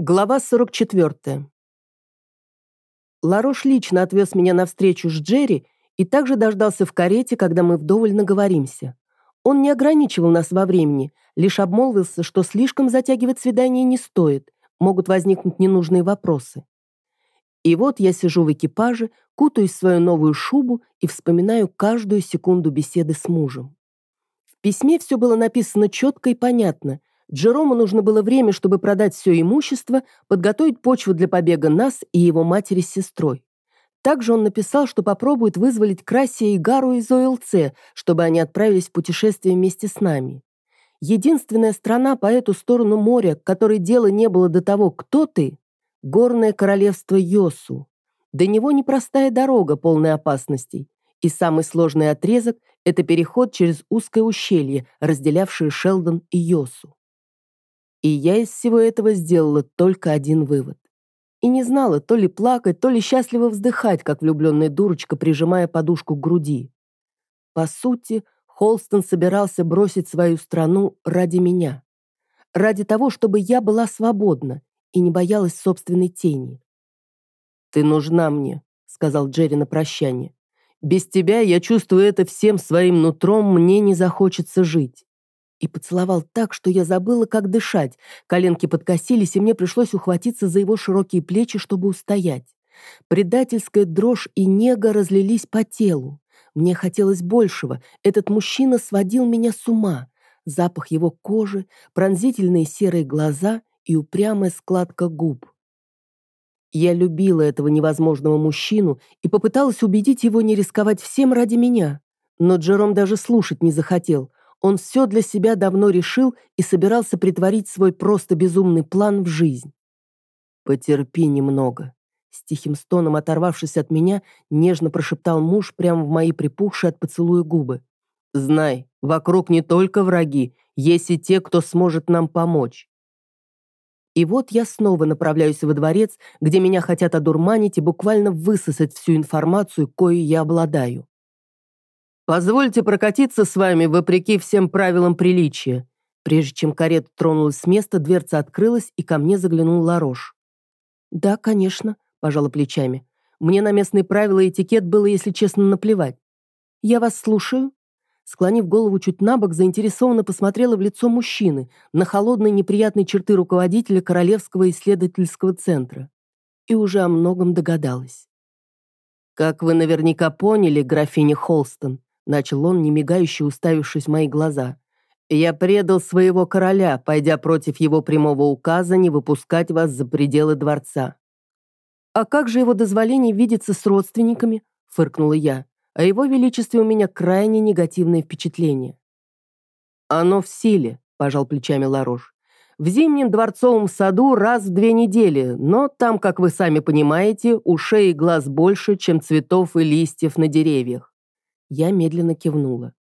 Глава 44. Ларош лично отвез меня на встречу с Джерри и также дождался в карете, когда мы вдоволь наговоримся. Он не ограничивал нас во времени, лишь обмолвился, что слишком затягивать свидание не стоит, могут возникнуть ненужные вопросы. И вот я сижу в экипаже, кутаюсь в свою новую шубу и вспоминаю каждую секунду беседы с мужем. В письме все было написано четко и понятно, Джерому нужно было время, чтобы продать все имущество, подготовить почву для побега нас и его матери с сестрой. Также он написал, что попробует вызволить Красия и Гару из ОЛЦ, чтобы они отправились в путешествие вместе с нами. Единственная страна по эту сторону моря, которой дела не было до того, кто ты — горное королевство Йосу. До него непростая дорога, полная опасностей. И самый сложный отрезок — это переход через узкое ущелье, разделявшее Шелдон и Йосу. И я из всего этого сделала только один вывод. И не знала, то ли плакать, то ли счастливо вздыхать, как влюбленная дурочка, прижимая подушку к груди. По сути, Холстон собирался бросить свою страну ради меня. Ради того, чтобы я была свободна и не боялась собственной тени. «Ты нужна мне», — сказал Джерри на прощание. «Без тебя, я чувствую это всем своим нутром, мне не захочется жить» и поцеловал так, что я забыла, как дышать. Коленки подкосились, и мне пришлось ухватиться за его широкие плечи, чтобы устоять. Предательская дрожь и нега разлились по телу. Мне хотелось большего. Этот мужчина сводил меня с ума. Запах его кожи, пронзительные серые глаза и упрямая складка губ. Я любила этого невозможного мужчину и попыталась убедить его не рисковать всем ради меня. Но Джером даже слушать не захотел. Он все для себя давно решил и собирался притворить свой просто безумный план в жизнь. «Потерпи немного», — с тихим стоном оторвавшись от меня, нежно прошептал муж прямо в мои припухшие от поцелуя губы. «Знай, вокруг не только враги, есть и те, кто сможет нам помочь». И вот я снова направляюсь во дворец, где меня хотят одурманить и буквально высосать всю информацию, кою я обладаю. «Позвольте прокатиться с вами вопреки всем правилам приличия». Прежде чем карета тронулась с места, дверца открылась, и ко мне заглянул Ларош. «Да, конечно», — пожала плечами. «Мне на местные правила и этикет было, если честно, наплевать. Я вас слушаю». Склонив голову чуть на бок, заинтересованно посмотрела в лицо мужчины, на холодные неприятные черты руководителя Королевского исследовательского центра. И уже о многом догадалась. «Как вы наверняка поняли, графиня Холстон, начал он, не мигающе уставившись в мои глаза. «Я предал своего короля, пойдя против его прямого указа не выпускать вас за пределы дворца». «А как же его дозволение видеться с родственниками?» — фыркнула я. «О его величестве у меня крайне негативное впечатление». «Оно в силе», — пожал плечами Ларош. «В зимнем дворцовом саду раз в две недели, но там, как вы сами понимаете, ушей и глаз больше, чем цветов и листьев на деревьях. Я медленно кивнула.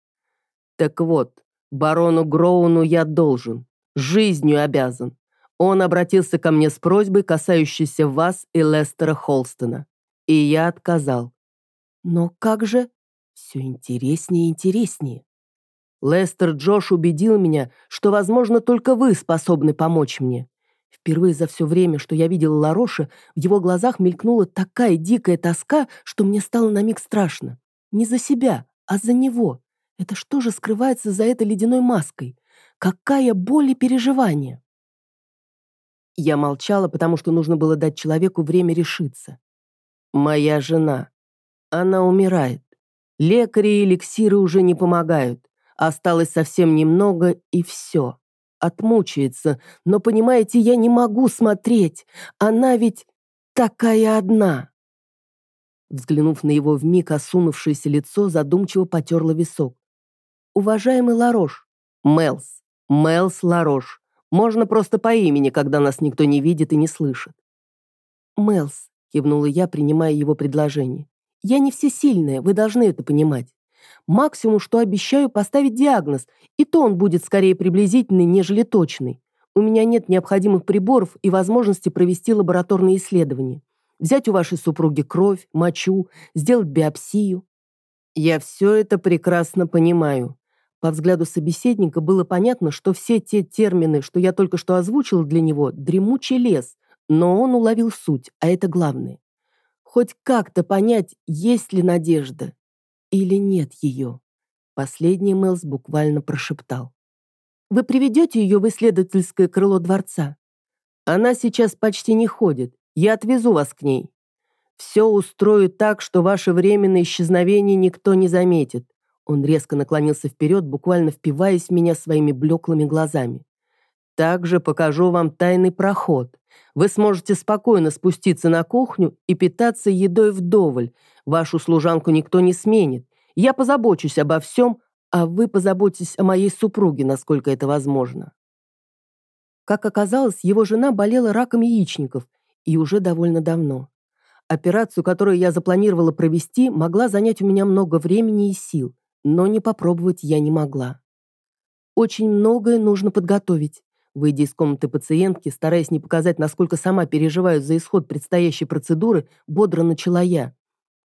«Так вот, барону Гроуну я должен, жизнью обязан. Он обратился ко мне с просьбой, касающейся вас и Лестера Холстона. И я отказал. Но как же? Все интереснее и интереснее. Лестер Джош убедил меня, что, возможно, только вы способны помочь мне. Впервые за все время, что я видела Лароша, в его глазах мелькнула такая дикая тоска, что мне стало на миг страшно. Не за себя, а за него. Это что же скрывается за этой ледяной маской? Какая боль и переживание? Я молчала, потому что нужно было дать человеку время решиться. Моя жена. Она умирает. Лекари и эликсиры уже не помогают. Осталось совсем немного, и все. Отмучается. Но, понимаете, я не могу смотреть. Она ведь такая одна. Взглянув на его вмиг осунувшееся лицо, задумчиво потерла висок. «Уважаемый Ларош!» «Мелс! Мелс Ларош! Можно просто по имени, когда нас никто не видит и не слышит». «Мелс», — кивнула я, принимая его предложение. «Я не всесильная, вы должны это понимать. Максимум, что обещаю, поставить диагноз, и то он будет скорее приблизительный, нежели точный. У меня нет необходимых приборов и возможности провести лабораторные исследования взять у вашей супруги кровь, мочу, сделать биопсию. Я все это прекрасно понимаю. По взгляду собеседника было понятно, что все те термины, что я только что озвучил для него, дремучий лес, Но он уловил суть, а это главное. Хоть как-то понять, есть ли надежда или нет ее. Последний Мэлс буквально прошептал. «Вы приведете ее в исследовательское крыло дворца?» «Она сейчас почти не ходит. Я отвезу вас к ней. Все устрою так, что ваше временное исчезновение никто не заметит». Он резко наклонился вперед, буквально впиваясь в меня своими блеклыми глазами. «Также покажу вам тайный проход. Вы сможете спокойно спуститься на кухню и питаться едой вдоволь. Вашу служанку никто не сменит. Я позабочусь обо всем, а вы позаботьтесь о моей супруге, насколько это возможно». Как оказалось, его жена болела раком яичников, и уже довольно давно. Операцию, которую я запланировала провести, могла занять у меня много времени и сил, но не попробовать я не могла. Очень многое нужно подготовить. Выйдя из комнаты пациентки, стараясь не показать, насколько сама переживаю за исход предстоящей процедуры, бодро начала я.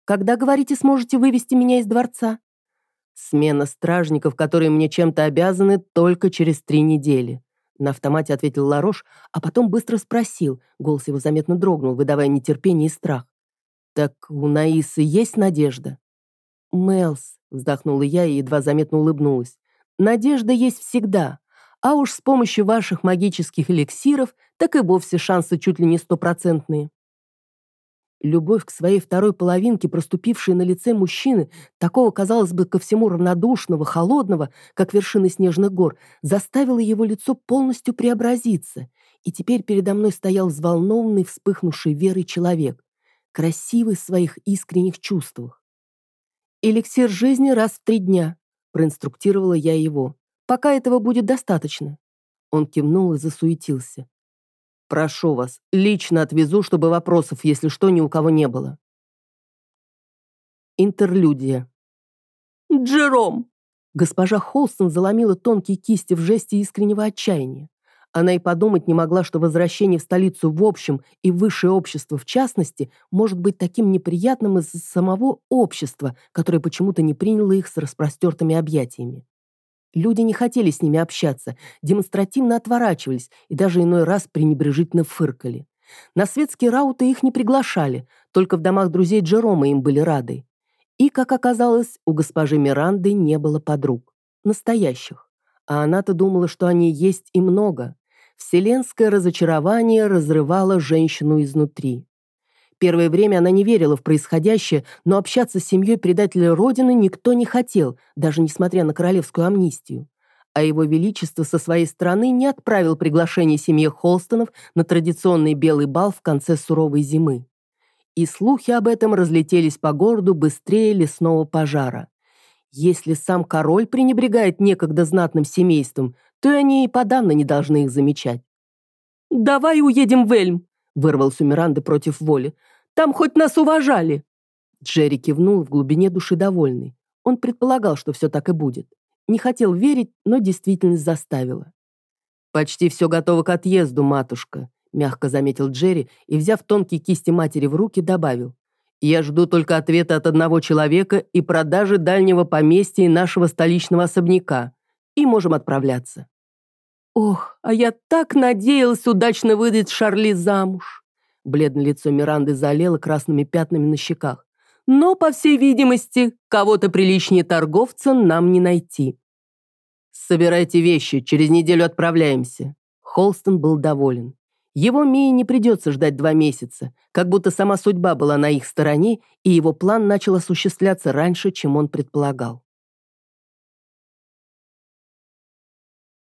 «Когда, говорите, сможете вывести меня из дворца?» «Смена стражников, которые мне чем-то обязаны, только через три недели», на автомате ответил Ларош, а потом быстро спросил, голос его заметно дрогнул, выдавая нетерпение и страх. «Так у Наисы есть надежда?» «Мэлс», — вздохнула я и едва заметно улыбнулась. «Надежда есть всегда, а уж с помощью ваших магических эликсиров так и вовсе шансы чуть ли не стопроцентные. Любовь к своей второй половинке, проступившей на лице мужчины, такого, казалось бы, ко всему равнодушного, холодного, как вершины снежных гор, заставила его лицо полностью преобразиться, и теперь передо мной стоял взволнованный, вспыхнувший верой человек, красивый в своих искренних чувствах. «Эликсир жизни раз в три дня», — проинструктировала я его. Пока этого будет достаточно». Он кивнул и засуетился. «Прошу вас, лично отвезу, чтобы вопросов, если что, ни у кого не было». Интерлюдия. «Джером!» Госпожа Холстон заломила тонкие кисти в жесте искреннего отчаяния. Она и подумать не могла, что возвращение в столицу в общем и высшее общество в частности может быть таким неприятным из-за самого общества, которое почему-то не приняло их с распростертыми объятиями. Люди не хотели с ними общаться, демонстративно отворачивались и даже иной раз пренебрежительно фыркали. На светские рауты их не приглашали, только в домах друзей Джерома им были рады. И, как оказалось, у госпожи Миранды не было подруг. Настоящих. А она-то думала, что они есть и много. Вселенское разочарование разрывало женщину изнутри. Первое время она не верила в происходящее, но общаться с семьей предателя Родины никто не хотел, даже несмотря на королевскую амнистию. А его величество со своей стороны не отправил приглашение семье Холстонов на традиционный белый бал в конце суровой зимы. И слухи об этом разлетелись по городу быстрее лесного пожара. Если сам король пренебрегает некогда знатным семейством, то они и подавно не должны их замечать. «Давай уедем в Эльм», вырвался у Миранды против воли. «Там хоть нас уважали!» Джерри кивнул в глубине души довольный. Он предполагал, что все так и будет. Не хотел верить, но действительность заставила. «Почти все готово к отъезду, матушка», — мягко заметил Джерри и, взяв тонкие кисти матери в руки, добавил. «Я жду только ответа от одного человека и продажи дальнего поместья и нашего столичного особняка. И можем отправляться». «Ох, а я так надеялась удачно выдать Шарли замуж!» Бледное лицо Миранды залило красными пятнами на щеках. «Но, по всей видимости, кого-то приличнее торговца нам не найти». «Собирайте вещи, через неделю отправляемся». Холстон был доволен. Его Мии не придется ждать два месяца, как будто сама судьба была на их стороне, и его план начал осуществляться раньше, чем он предполагал.